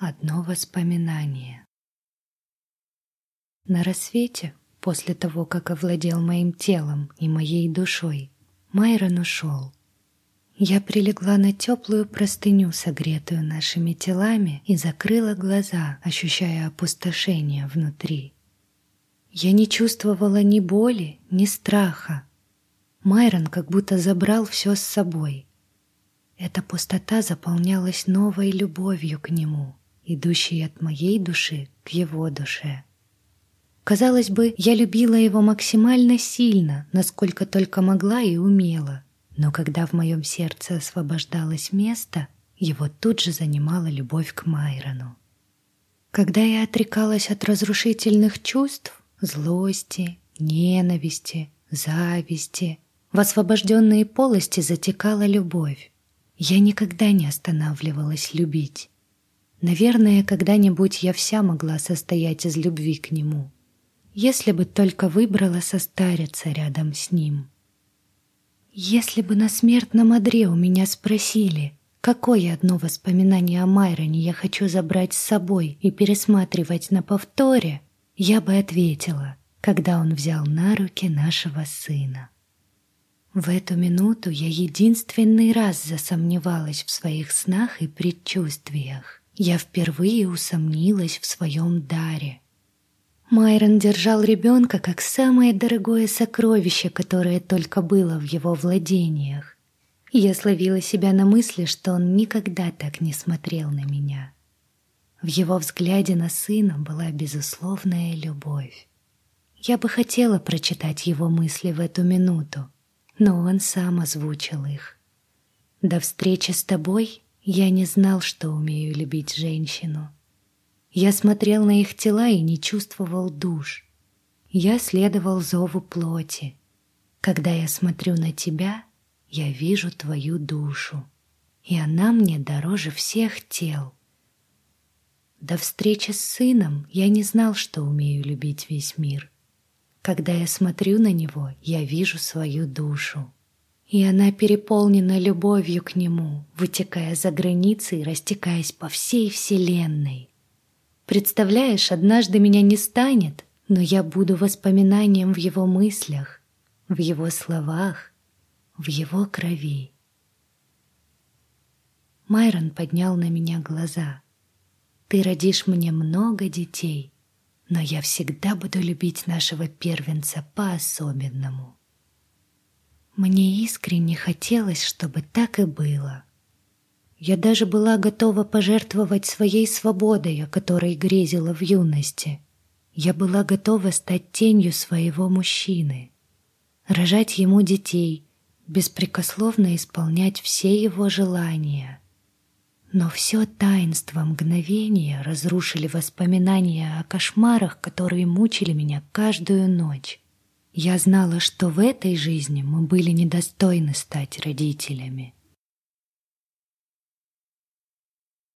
одно воспоминание. На рассвете, после того, как овладел моим телом и моей душой, Майрон ушел. Я прилегла на теплую простыню, согретую нашими телами, и закрыла глаза, ощущая опустошение внутри. Я не чувствовала ни боли, ни страха. Майрон как будто забрал все с собой. Эта пустота заполнялась новой любовью к нему, идущей от моей души к его душе. Казалось бы, я любила его максимально сильно, насколько только могла и умела. Но когда в моем сердце освобождалось место, его тут же занимала любовь к Майрону. Когда я отрекалась от разрушительных чувств, злости, ненависти, зависти, в освобожденные полости затекала любовь. Я никогда не останавливалась любить. Наверное, когда-нибудь я вся могла состоять из любви к нему, если бы только выбрала состариться рядом с ним. Если бы на смертном одре у меня спросили, какое одно воспоминание о Майроне я хочу забрать с собой и пересматривать на повторе, я бы ответила, когда он взял на руки нашего сына. В эту минуту я единственный раз засомневалась в своих снах и предчувствиях. Я впервые усомнилась в своем даре. Майрон держал ребенка как самое дорогое сокровище, которое только было в его владениях. Я словила себя на мысли, что он никогда так не смотрел на меня. В его взгляде на сына была безусловная любовь. Я бы хотела прочитать его мысли в эту минуту, но он сам озвучил их. До встречи с тобой я не знал, что умею любить женщину. Я смотрел на их тела и не чувствовал душ. Я следовал зову плоти. Когда я смотрю на тебя, я вижу твою душу, и она мне дороже всех тел. До встречи с сыном я не знал, что умею любить весь мир — когда я смотрю на него, я вижу свою душу. И она переполнена любовью к нему, вытекая за границы и растекаясь по всей вселенной. Представляешь, однажды меня не станет, но я буду воспоминанием в его мыслях, в его словах, в его крови. Майрон поднял на меня глаза. «Ты родишь мне много детей», но я всегда буду любить нашего первенца по-особенному. Мне искренне хотелось, чтобы так и было. Я даже была готова пожертвовать своей свободой, о которой грезила в юности. Я была готова стать тенью своего мужчины, рожать ему детей, беспрекословно исполнять все его желания — но все таинство мгновения разрушили воспоминания о кошмарах, которые мучили меня каждую ночь. Я знала, что в этой жизни мы были недостойны стать родителями.